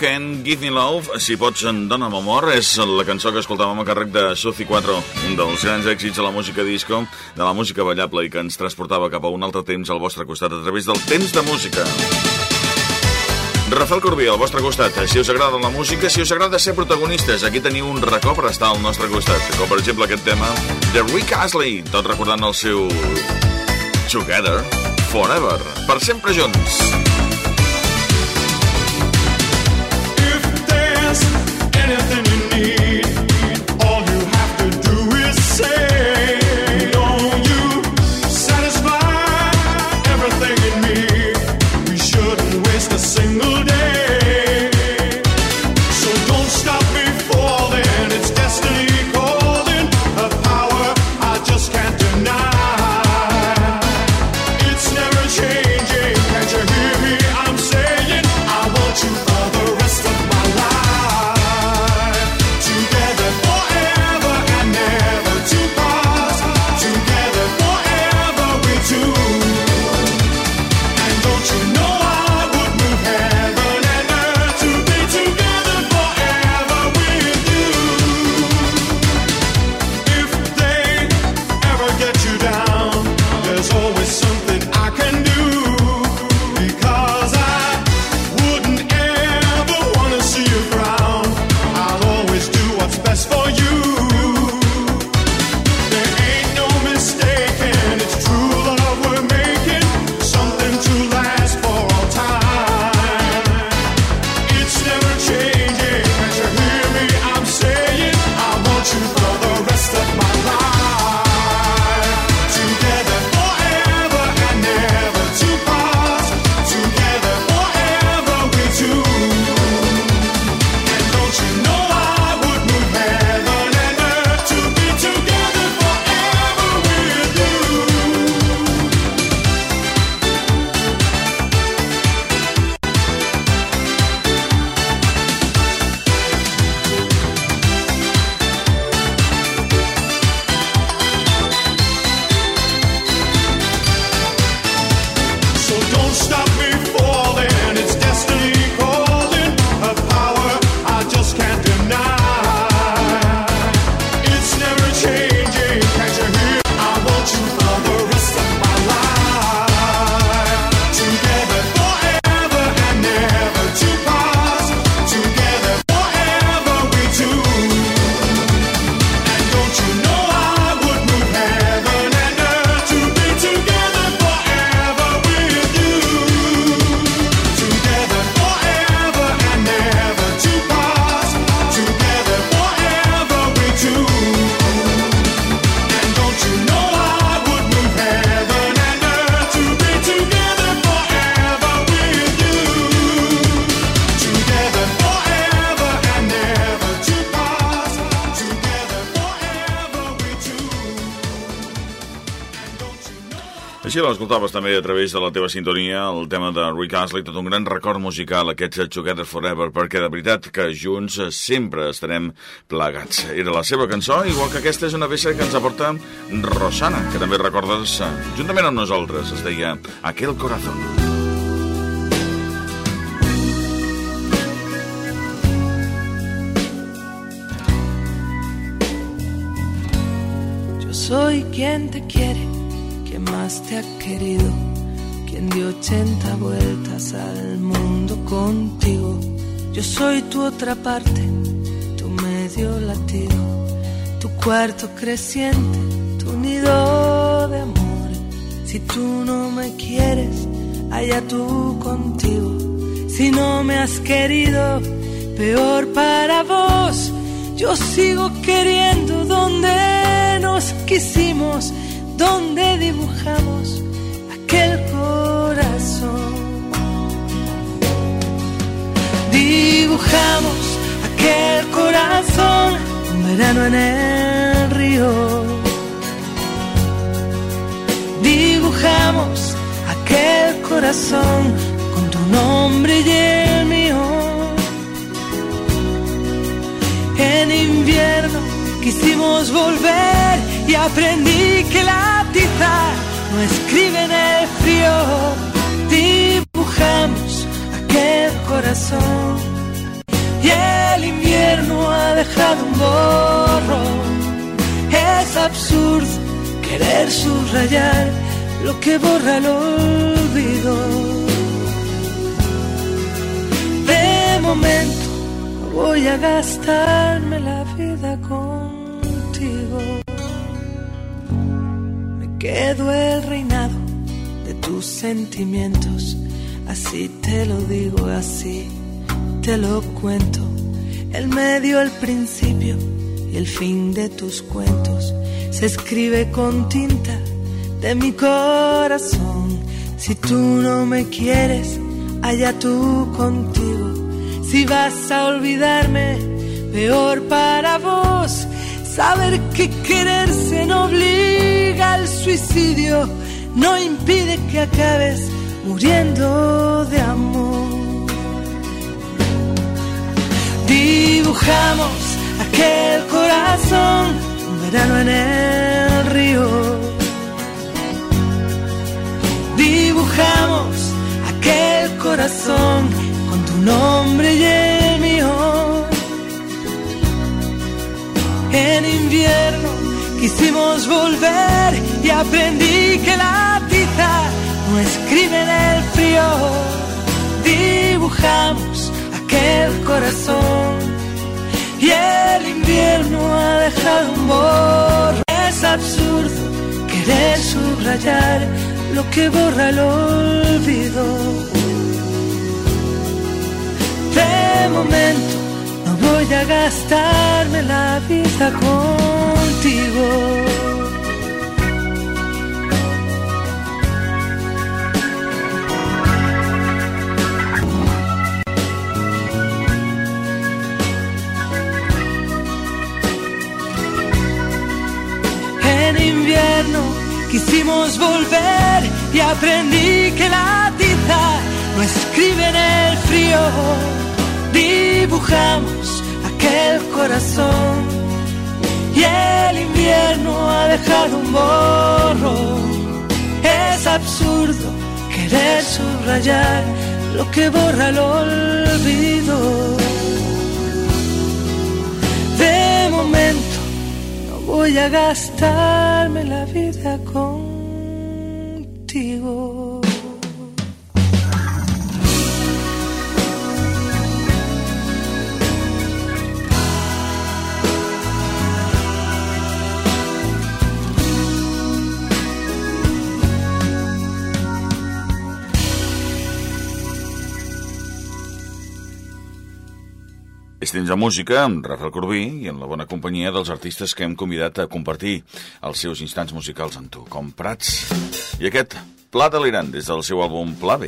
Can Give Me Love, si pots en dona'm amor, és la cançó que escoltàvem a càrrec de Sophie 4, un dels grans èxits de la música disco, de la música ballable i que ens transportava cap a un altre temps al vostre costat a través del temps de música. Rafael Corbí, al vostre costat. Si us agrada la música, si us agrada ser protagonistes, aquí teniu un racó per estar al nostre costat. Com per exemple aquest tema de Rick Astley, tot recordant el seu... Together Forever. Per sempre junts. Així l'escoltaves també a través de la teva sintonia, el tema de Rick Astley, tot un gran record musical, aquests Together Forever, perquè de veritat que junts sempre estarem plegats. Era la seva cançó, igual que aquesta és una peça que ens aporta Rosana, que també recordes eh, juntament amb nosaltres, es deia Aquel Corazón. Yo soy quien te quiere, más te ha querido, quien dio 80 vueltas al mundo contigo. Yo soy tu otra parte, tu medio latido, tu cuarto creciente, tu nido de amor. Si tú no me quieres, allá tú contigo. Si no me has querido, peor para vos. Yo sigo queriendo donde nos quisimos, donde dibujamos aquel corazón. Dibujamos aquel corazón, un verano en el río. Dibujamos aquel corazón con tu nombre y el mío. En invierno quisimos volver y aprendí que un borrón. Es absurdo querer subrayar lo que borra el olvido. De momento no voy a gastarme la vida contigo. Me quedo el reinado de tus sentimientos. Así te lo digo, así te lo cuento. El medio, el principio y el fin de tus cuentos se escribe con tinta de mi corazón. Si tú no me quieres, allá tú contigo. Si vas a olvidarme, peor para vos. Saber que quererse no obliga al suicidio, no impide que acabes muriendo de amor. Dibujamos aquel corazón, un verano en el río. Dibujamos aquel corazón con tu nombre y el mío. En invierno quisimos volver y aprendí que la tiza no escribe en el frío. Dibujamos aquel corazón y el invierno ha dejado un borro. Es absurdo querer subrayar lo que borra el olvido. De momento no voy a gastarme la vida contigo. Quisimos volver y aprendí que la tiza no escribe en el frío. Dibujamos aquel corazón y el invierno ha dejado un borro. Es absurdo querer subrayar lo que borra el olvido. De momento voy a gastarme la vida contigo. Temps de música amb Rafael Corbí i en la bona companyia dels artistes que hem convidat a compartir els seus instants musicals amb tu, com Prats. I aquest, Pla de l'Iran, des del seu àlbum Pla B.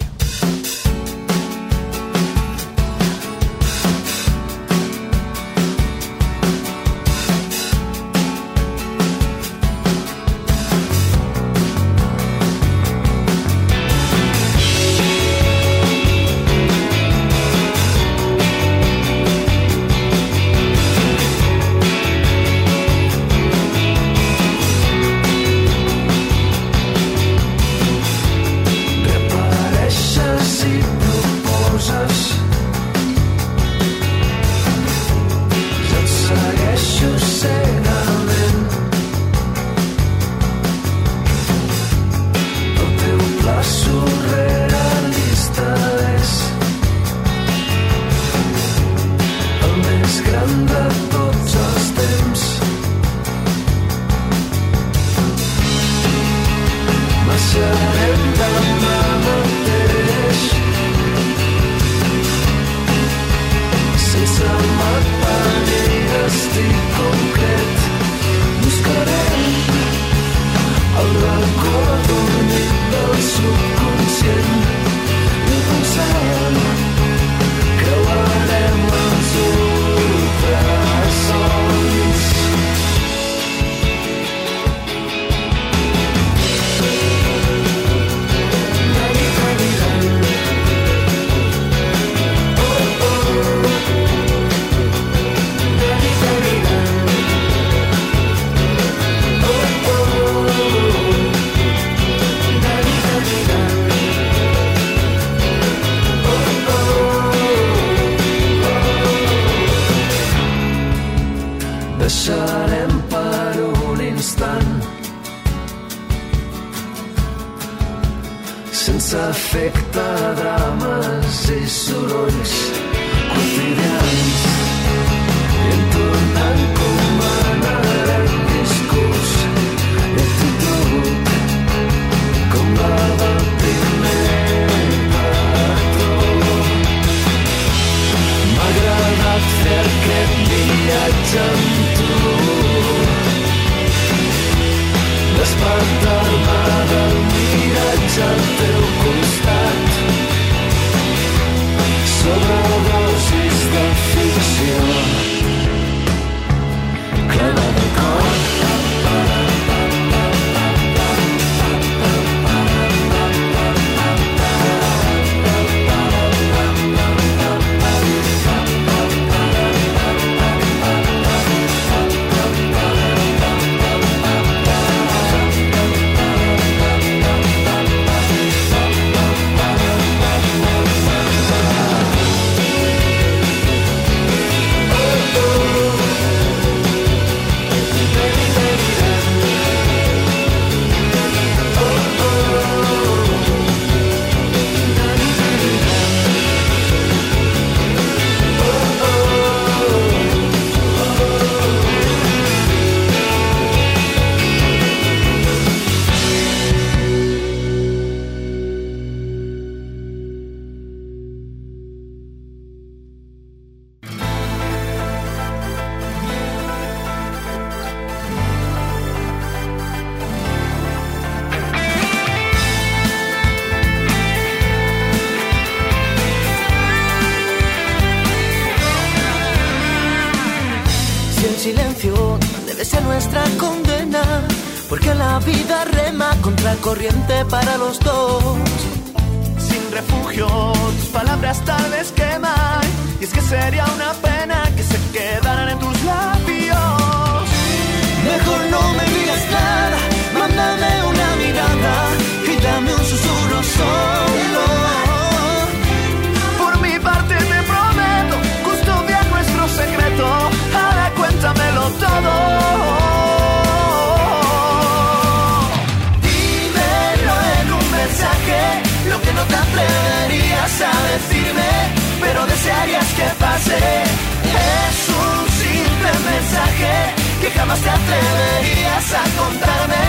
que jamás te atreverías a contarme,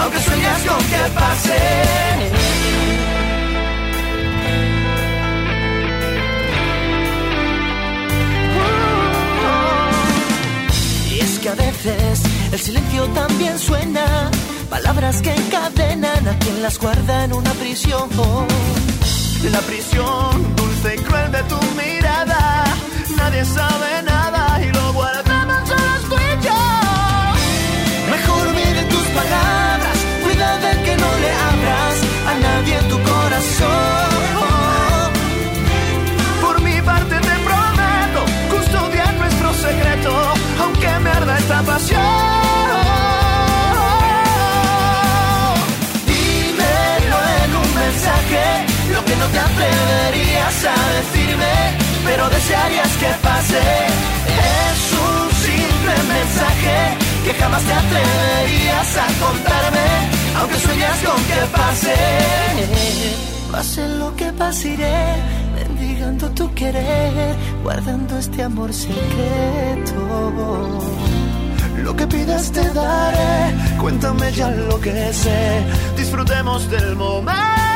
aunque sueñas con que pase. Y es que a veces el silencio también suena, palabras que encadenan a quien las guarda en una prisión. La prisión dulce y cruel de tu mirada. Nadie sabe nada Por mi parte te prometo custodiar nuestro secreto, aunque me arda esta pasión. Lo que no te atreverías a decirme, pero desearías que pase. Es un simple mensaje que jamás te atreverías a contarme, aunque sueñas con que pase. Pase lo que pase, iré mendigando tu querer, guardando este amor secreto. Lo que pidas te daré, cuéntame ya lo que sé, disfrutemos del momento.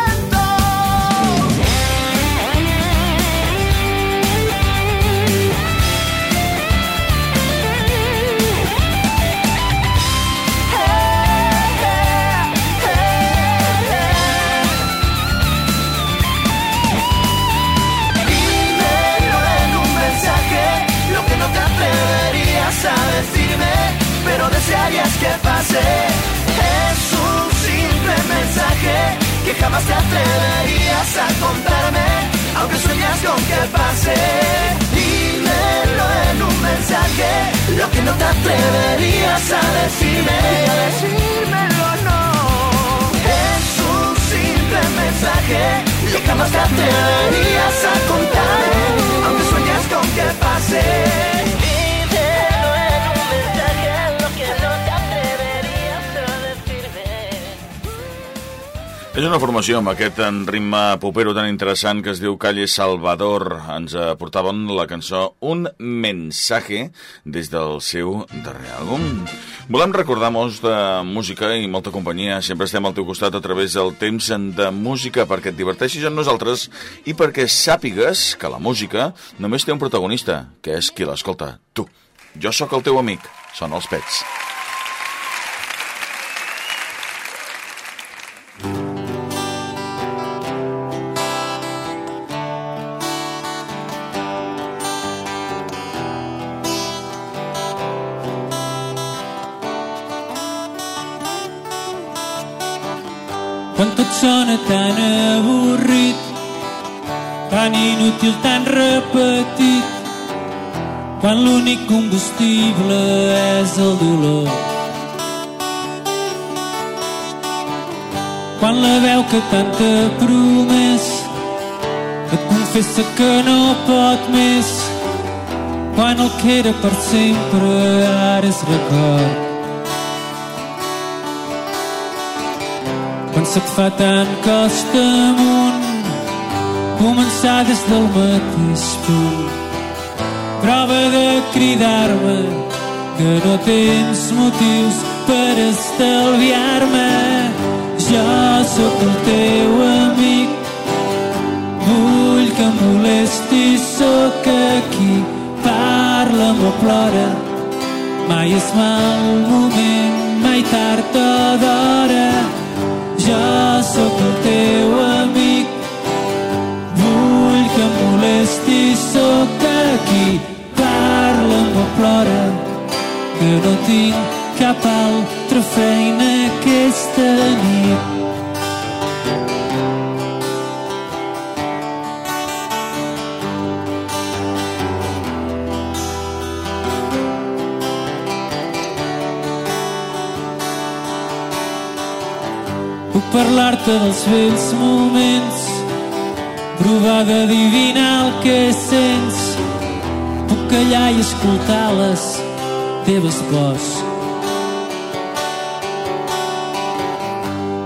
Jamás te atreverías a contarme, aunque sueñas con que pase. Dímelo en un mensaje, lo que no te atreverías a decirme. Decírmelo no. Es un simple mensaje que jamás te atreverías a contarme, aunque sueñas con que pase. És una formació amb aquest ritme popero tan interessant que es diu Calle Salvador. Ens aportaven la cançó Un mensaje des del seu darrer àlbum. Volem recordar molts de música i molta companyia. Sempre estem al teu costat a través del temps de música perquè et diverteixis amb nosaltres i perquè sàpigues que la música només té un protagonista, que és qui l'escolta, tu. Jo sóc el teu amic, són els pets. Sona tan avorrit, tan inútil, tan repetit, quan l'únic combustible és el dolor. Quan la veu que tant t'ha promès et confessa que no pot més, quan el que era per sempre ara és record. Quan se't fa tan costa amunt començar des del mateix punt. Prova de cridar-me que no tens motius per estalviar-me. Jo sóc el teu amic vull que em molestis sóc aquí parla'm o plora. Mai és mal moment mai tard o d'hora jo sóc el teu amic. Vull que em molestis sóc aquí. Parla'm o plora que no tinc cap altra feina aquesta nit Puc parlar-te dels vells moments, provar d'adivinar el que sents. Puc callar i escoltar les teves pors.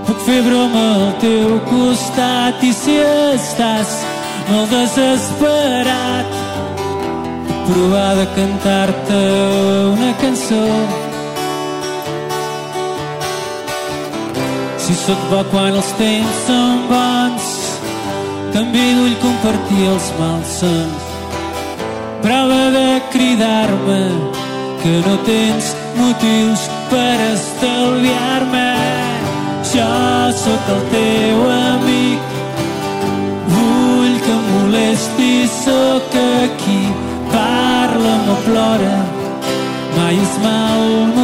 Puc fer broma al teu costat i si estàs molt desesperat, puc provar de cantar-te una cançó. Si sóc bo quan els temps són bons, també vull compartir els malsons. Prova de cridar-me que no tens motius per estalviar-me. Jo sóc el teu amic, vull que em molestis, sóc aquí, parla'm o plora. Mai és mal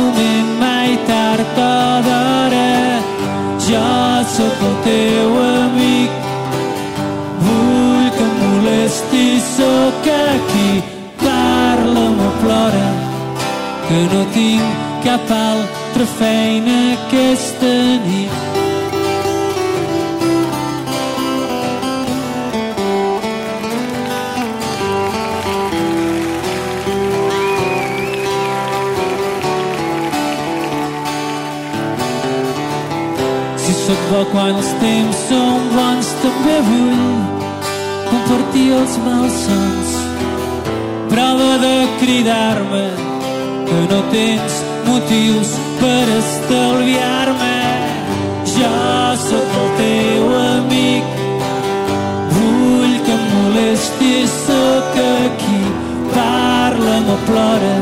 cap altra feina aquesta nit Si sóc bo quan els temps són bons, també vull compartir els malsons. Prova de cridar-me que no tens motius per estalviar-me. Jo sóc el teu amic, vull que em molestis, sóc aquí, parla'm o plora.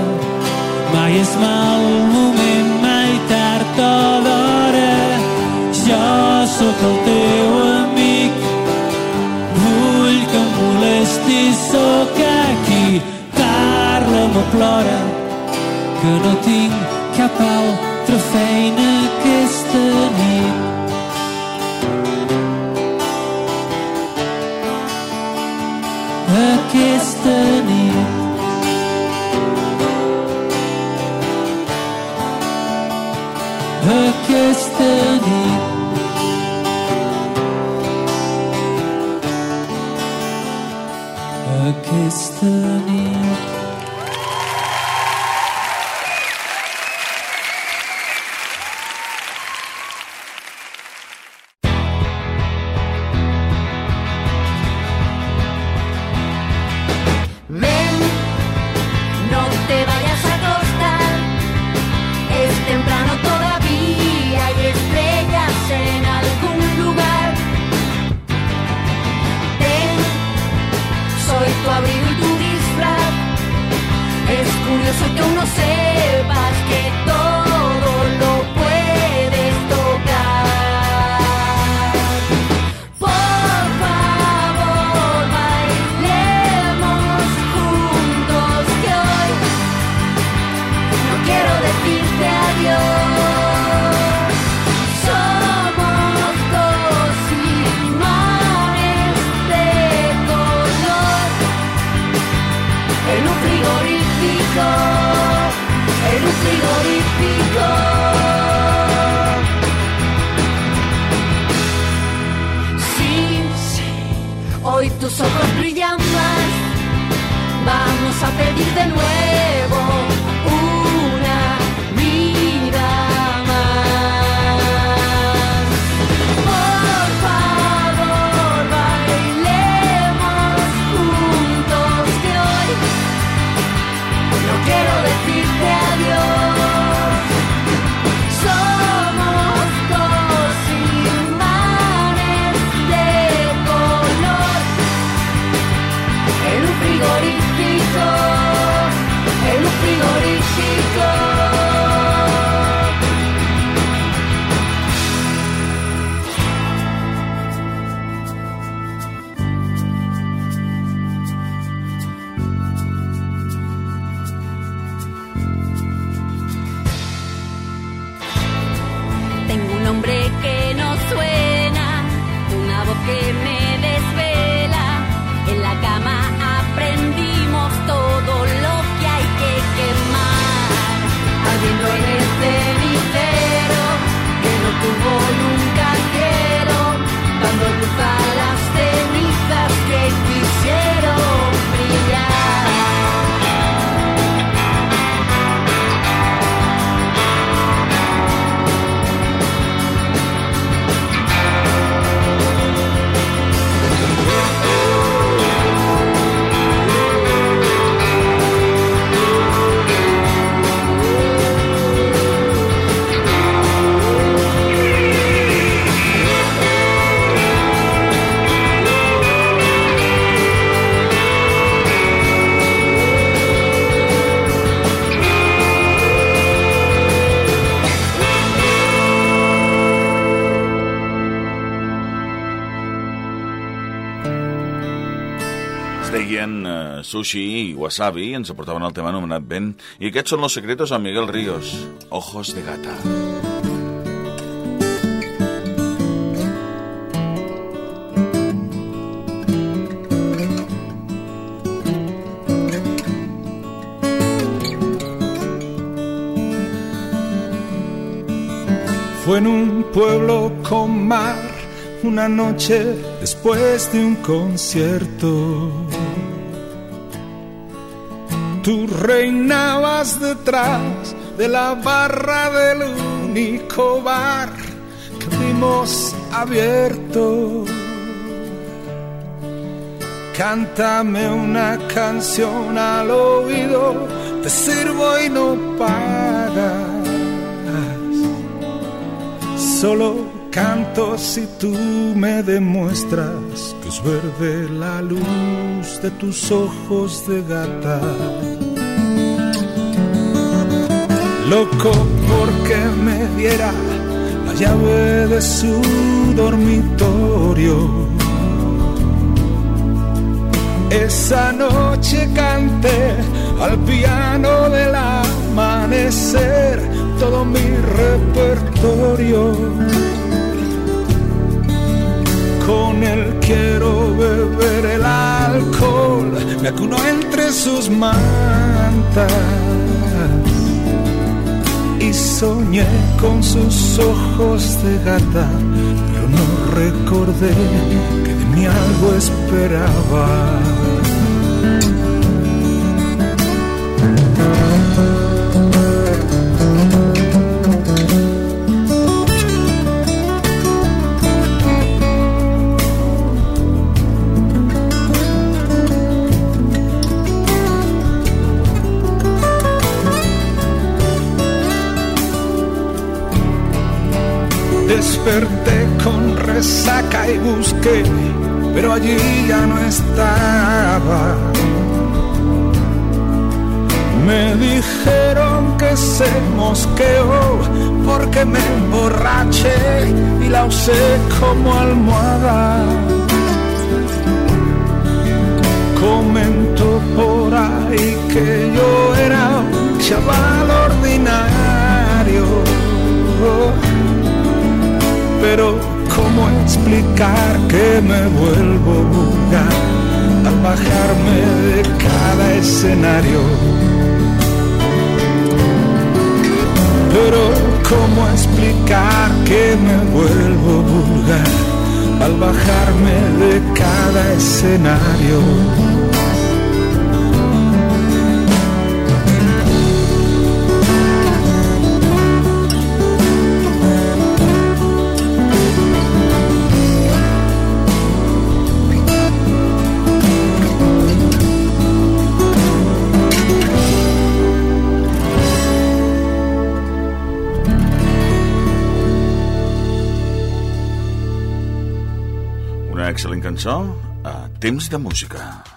Mai és mal moment, mai tard o d'hora. Jo sóc el teu amic. Vull que em molestis sóc aquí. Parla'm o plora că nothing, que a pau, trofeina. Hoy tus ojos brillan más. Vamos a pedir de nuevo. Sushi i Wasabi ens aportaven el tema anomenat Ben. I aquests són Los Secretos amb Miguel Ríos. Ojos de Gata. Fue en un pueblo con mar, una noche después de un concierto. Tú reinabas detrás de la barra del único bar que vimos abierto. Cántame una canción al oído, te sirvo y no pagas. Solo canto si tú me demuestras que es verde la luz de tus ojos de gata. Loco porque me diera la llave de su dormitorio. Esa noche canté al piano del amanecer todo mi repertorio. Con él quiero beber el alcohol, me acuno entre sus mantas y soñé con sus ojos de gata, pero no recordé que de mí algo esperaba. Desperté con resaca y busqué, pero allí ya no estaba. Me dijeron que se mosqueó porque me emborraché y la usé como almohada. Comentó por ahí que yo era un chaval ordinario pero ¿cómo explicar que me vuelvo vulgar al bajarme de cada escenario? Pero ¿cómo explicar que me vuelvo vulgar al bajarme de cada escenario? Cançó a Temps de Música.